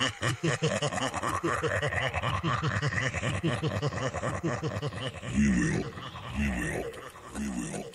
we will. We will. We will.